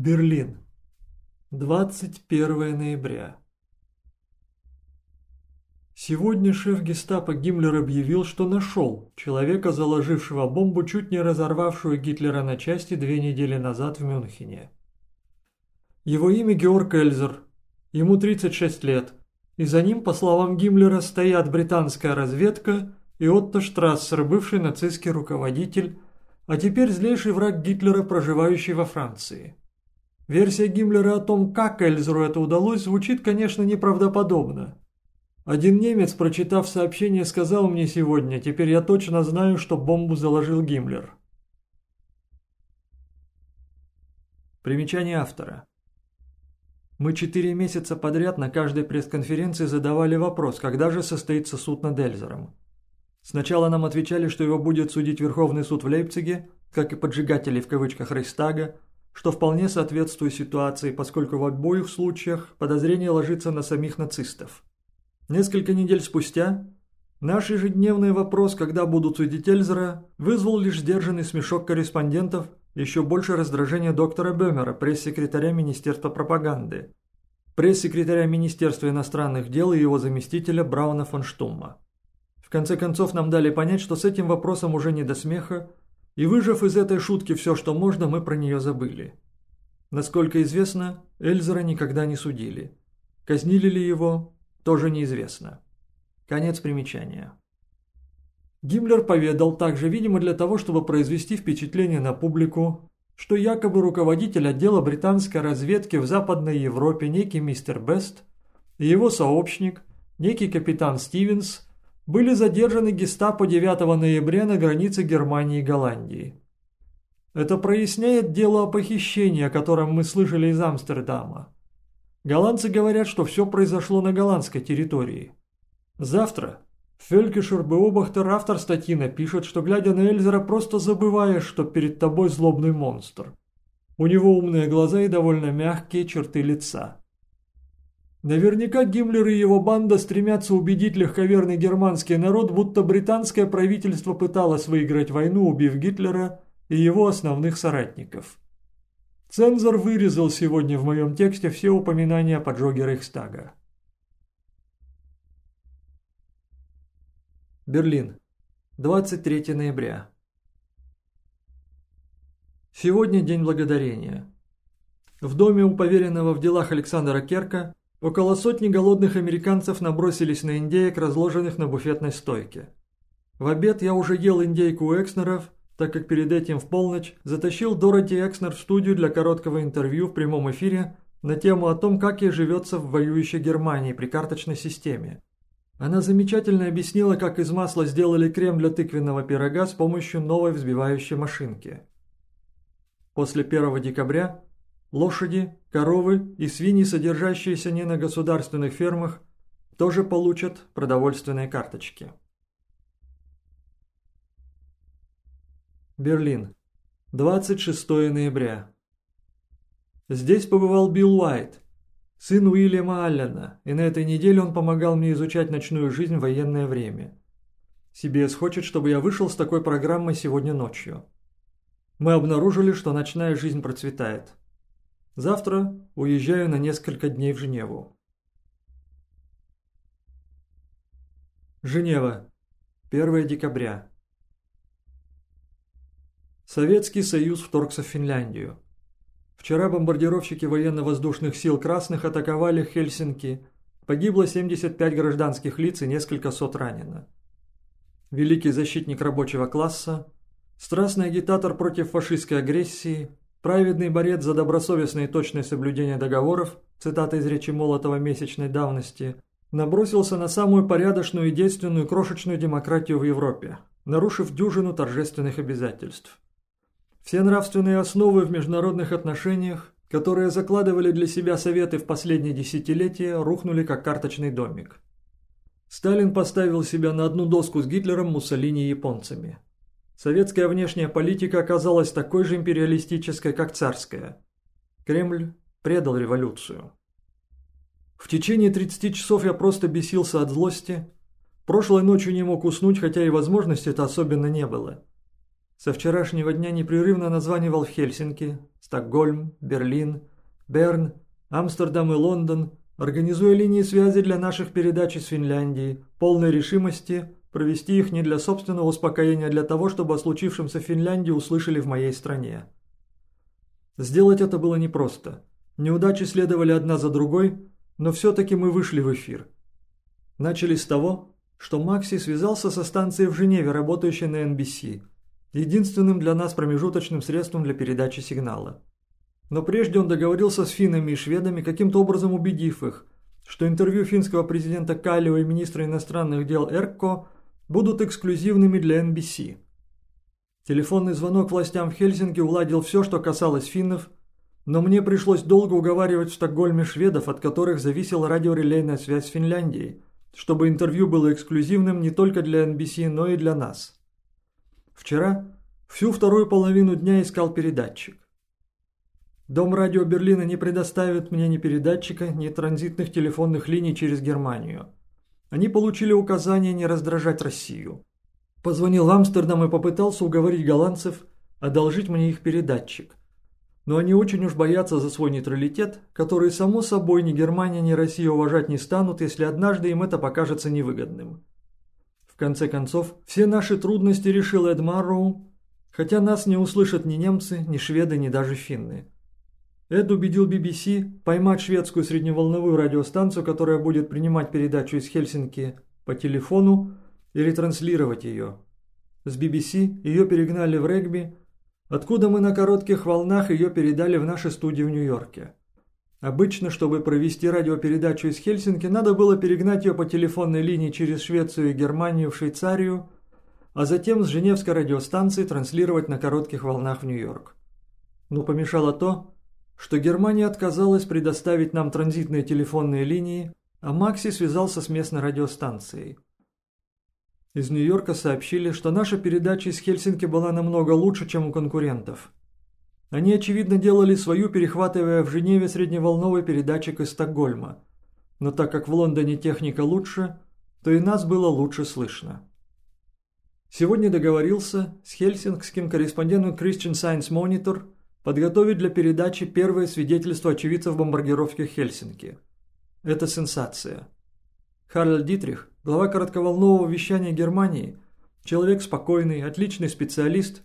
Берлин. 21 ноября. Сегодня шеф гестапо Гиммлер объявил, что нашел человека, заложившего бомбу, чуть не разорвавшую Гитлера на части две недели назад в Мюнхене. Его имя Георг Эльзер, ему 36 лет, и за ним, по словам Гиммлера, стоят британская разведка и Отто Штрассер, бывший нацистский руководитель, а теперь злейший враг Гитлера, проживающий во Франции. Версия Гиммлера о том, как Эльзеру это удалось, звучит, конечно, неправдоподобно. Один немец, прочитав сообщение, сказал мне сегодня, теперь я точно знаю, что бомбу заложил Гиммлер. Примечание автора. Мы четыре месяца подряд на каждой пресс-конференции задавали вопрос, когда же состоится суд над Эльзером. Сначала нам отвечали, что его будет судить Верховный суд в Лейпциге, как и поджигателей в кавычках Рейхстага, что вполне соответствует ситуации, поскольку в обоих случаях подозрение ложится на самих нацистов. Несколько недель спустя наш ежедневный вопрос, когда будут судить Эльзера, вызвал лишь сдержанный смешок корреспондентов, еще больше раздражение доктора Бемера, пресс-секретаря Министерства пропаганды, пресс-секретаря Министерства иностранных дел и его заместителя Брауна фон Штумма. В конце концов нам дали понять, что с этим вопросом уже не до смеха, и выжав из этой шутки все, что можно, мы про нее забыли. Насколько известно, Эльзера никогда не судили. Казнили ли его, тоже неизвестно. Конец примечания. Гиммлер поведал также, видимо, для того, чтобы произвести впечатление на публику, что якобы руководитель отдела британской разведки в Западной Европе, некий мистер Бест, и его сообщник, некий капитан Стивенс, были задержаны гестапо 9 ноября на границе Германии и Голландии. Это проясняет дело о похищении, о котором мы слышали из Амстердама. Голландцы говорят, что все произошло на голландской территории. Завтра Фелькишер Беобахтер, автор статьи, напишет, что, глядя на Эльзера, просто забываешь, что перед тобой злобный монстр. У него умные глаза и довольно мягкие черты лица. Наверняка Гиммлер и его банда стремятся убедить легковерный германский народ, будто британское правительство пыталось выиграть войну, убив Гитлера и его основных соратников. Цензор вырезал сегодня в моем тексте все упоминания о поджоге Рейхстага. Берлин. 23 ноября. Сегодня День Благодарения. В доме у поверенного в делах Александра Керка около сотни голодных американцев набросились на индеек, разложенных на буфетной стойке. В обед я уже ел индейку у Экснеров так как перед этим в полночь затащил Дороти Экснер в студию для короткого интервью в прямом эфире на тему о том, как ей живется в воюющей Германии при карточной системе. Она замечательно объяснила, как из масла сделали крем для тыквенного пирога с помощью новой взбивающей машинки. После 1 декабря лошади, коровы и свиньи, содержащиеся не на государственных фермах, тоже получат продовольственные карточки. Берлин. 26 ноября. Здесь побывал Билл Уайт, сын Уильяма Аллена, и на этой неделе он помогал мне изучать ночную жизнь в военное время. CBS хочет, чтобы я вышел с такой программой сегодня ночью. Мы обнаружили, что ночная жизнь процветает. Завтра уезжаю на несколько дней в Женеву. Женева. 1 декабря. Советский Союз вторгся в Финляндию. Вчера бомбардировщики военно-воздушных сил Красных атаковали Хельсинки. Погибло 75 гражданских лиц и несколько сот ранено. Великий защитник рабочего класса, страстный агитатор против фашистской агрессии, праведный борец за добросовестное и точное соблюдение договоров, цитата из речи Молотова месячной давности, набросился на самую порядочную и действенную крошечную демократию в Европе, нарушив дюжину торжественных обязательств. Все нравственные основы в международных отношениях, которые закладывали для себя Советы в последние десятилетия, рухнули как карточный домик. Сталин поставил себя на одну доску с Гитлером, Муссолини и японцами. Советская внешняя политика оказалась такой же империалистической, как царская. Кремль предал революцию. В течение 30 часов я просто бесился от злости. Прошлой ночью не мог уснуть, хотя и возможности это особенно не было. Со вчерашнего дня непрерывно названивал в Хельсинки, Стокгольм, Берлин, Берн, Амстердам и Лондон, организуя линии связи для наших передач из Финляндии, полной решимости провести их не для собственного успокоения, а для того, чтобы о случившемся в Финляндии услышали в моей стране. Сделать это было непросто. Неудачи следовали одна за другой, но все-таки мы вышли в эфир. Начали с того, что Макси связался со станцией в Женеве, работающей на NBC, единственным для нас промежуточным средством для передачи сигнала. Но прежде он договорился с финнами и шведами, каким-то образом убедив их, что интервью финского президента Калио и министра иностранных дел Эркко будут эксклюзивными для NBC. Телефонный звонок властям в Хельсинки уладил все, что касалось финнов, но мне пришлось долго уговаривать в Стокгольме шведов, от которых зависела радиорелейная связь с Финляндией, чтобы интервью было эксклюзивным не только для NBC, но и для нас. Вчера всю вторую половину дня искал передатчик. Дом радио Берлина не предоставит мне ни передатчика, ни транзитных телефонных линий через Германию. Они получили указание не раздражать Россию. Позвонил в Амстердам и попытался уговорить голландцев одолжить мне их передатчик. Но они очень уж боятся за свой нейтралитет, который, само собой, ни Германия, ни Россия уважать не станут, если однажды им это покажется невыгодным. В конце концов, все наши трудности решил Эд Марроу, хотя нас не услышат ни немцы, ни шведы, ни даже финны. Эд убедил BBC поймать шведскую средневолновую радиостанцию, которая будет принимать передачу из Хельсинки по телефону и ретранслировать ее. С BBC ее перегнали в регби, откуда мы на коротких волнах ее передали в наши студии в Нью-Йорке. Обычно, чтобы провести радиопередачу из Хельсинки, надо было перегнать ее по телефонной линии через Швецию и Германию в Швейцарию, а затем с Женевской радиостанции транслировать на коротких волнах в Нью-Йорк. Но помешало то, что Германия отказалась предоставить нам транзитные телефонные линии, а Макси связался с местной радиостанцией. Из Нью-Йорка сообщили, что наша передача из Хельсинки была намного лучше, чем у конкурентов. Они, очевидно, делали свою, перехватывая в Женеве средневолновый передатчик из Стокгольма. Но так как в Лондоне техника лучше, то и нас было лучше слышно. Сегодня договорился с хельсингским корреспондентом Christian Science Monitor – подготовить для передачи первое свидетельство очевидцев бомбардировки Хельсинки. Это сенсация. Харль Дитрих, глава коротковолнового вещания Германии, человек спокойный, отличный специалист.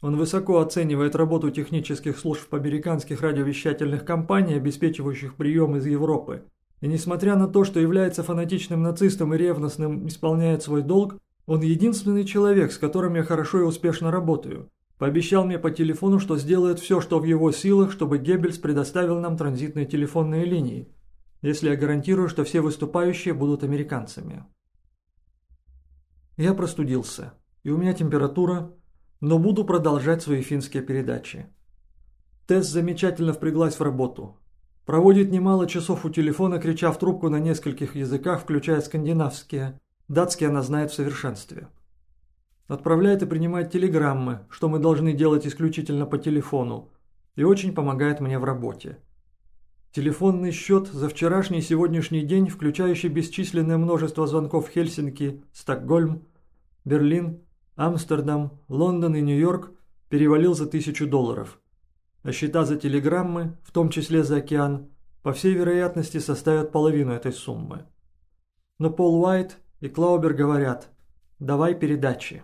Он высоко оценивает работу технических служб американских радиовещательных компаний, обеспечивающих прием из Европы. И несмотря на то, что является фанатичным нацистом и ревностным исполняет свой долг, он единственный человек, с которым я хорошо и успешно работаю. Пообещал мне по телефону, что сделает все, что в его силах, чтобы Геббельс предоставил нам транзитные телефонные линии, если я гарантирую, что все выступающие будут американцами. Я простудился, и у меня температура, но буду продолжать свои финские передачи. Тесс замечательно впряглась в работу. Проводит немало часов у телефона, крича в трубку на нескольких языках, включая скандинавские. Датский она знает в совершенстве. Отправляет и принимает телеграммы, что мы должны делать исключительно по телефону, и очень помогает мне в работе. Телефонный счет за вчерашний и сегодняшний день, включающий бесчисленное множество звонков в Хельсинки, Стокгольм, Берлин, Амстердам, Лондон и Нью-Йорк, перевалил за тысячу долларов. А счета за телеграммы, в том числе за океан, по всей вероятности составят половину этой суммы. Но Пол Уайт и Клаубер говорят «давай передачи».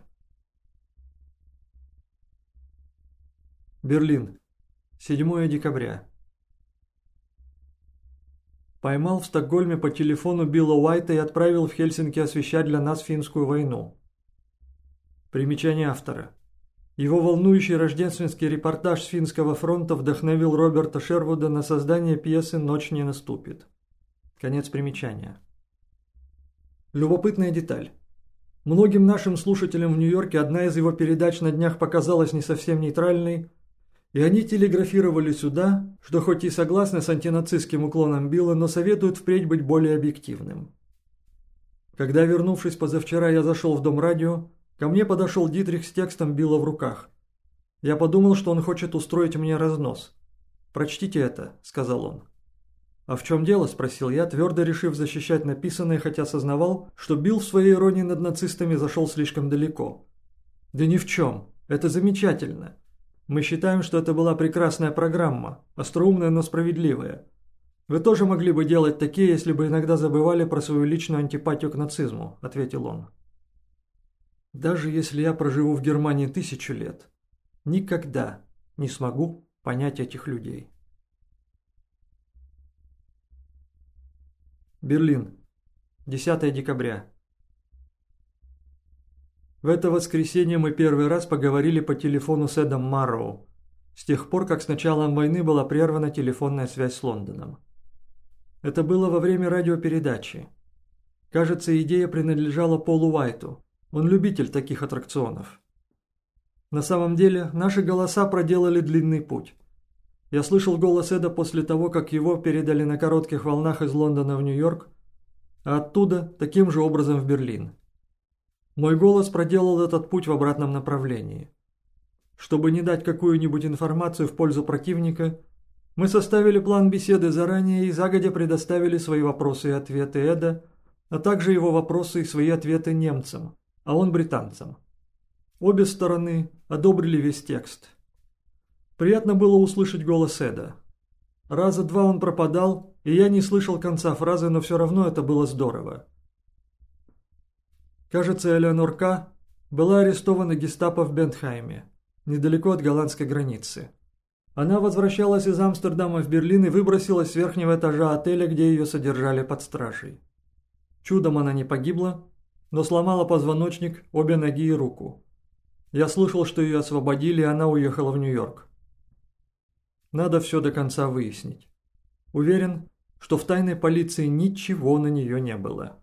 Берлин. 7 декабря. Поймал в Стокгольме по телефону Билла Уайта и отправил в Хельсинки освещать для нас финскую войну. Примечание автора. Его волнующий рождественский репортаж с финского фронта вдохновил Роберта Шервуда на создание пьесы «Ночь не наступит». Конец примечания. Любопытная деталь. Многим нашим слушателям в Нью-Йорке одна из его передач на днях показалась не совсем нейтральной, и они телеграфировали сюда, что хоть и согласны с антинацистским уклоном Билла, но советуют впредь быть более объективным. Когда, вернувшись позавчера, я зашел в дом радио, ко мне подошел Дитрих с текстом Билла в руках. Я подумал, что он хочет устроить мне разнос. «Прочтите это», — сказал он. «А в чем дело?» – спросил я, твердо решив защищать написанное, хотя сознавал, что Билл в своей иронии над нацистами зашел слишком далеко. «Да ни в чем. Это замечательно. Мы считаем, что это была прекрасная программа, остроумная, но справедливая. Вы тоже могли бы делать такие, если бы иногда забывали про свою личную антипатию к нацизму», – ответил он. «Даже если я проживу в Германии тысячу лет, никогда не смогу понять этих людей». Берлин. 10 декабря. В это воскресенье мы первый раз поговорили по телефону с Эдом Марроу, с тех пор, как с началом войны была прервана телефонная связь с Лондоном. Это было во время радиопередачи. Кажется, идея принадлежала Полу Уайту. Он любитель таких аттракционов. На самом деле, наши голоса проделали длинный путь. Я слышал голос Эда после того, как его передали на коротких волнах из Лондона в Нью-Йорк, а оттуда таким же образом в Берлин. Мой голос проделал этот путь в обратном направлении. Чтобы не дать какую-нибудь информацию в пользу противника, мы составили план беседы заранее и загодя предоставили свои вопросы и ответы Эда, а также его вопросы и свои ответы немцам, а он британцам. Обе стороны одобрили весь текст. Приятно было услышать голос Эда. Раза два он пропадал, и я не слышал конца фразы, но все равно это было здорово. Кажется, Элеонор К. была арестована гестапо в Бентхайме, недалеко от голландской границы. Она возвращалась из Амстердама в Берлин и выбросилась с верхнего этажа отеля, где ее содержали под стражей. Чудом она не погибла, но сломала позвоночник, обе ноги и руку. Я слышал, что ее освободили, и она уехала в Нью-Йорк. Надо все до конца выяснить. Уверен, что в тайной полиции ничего на нее не было.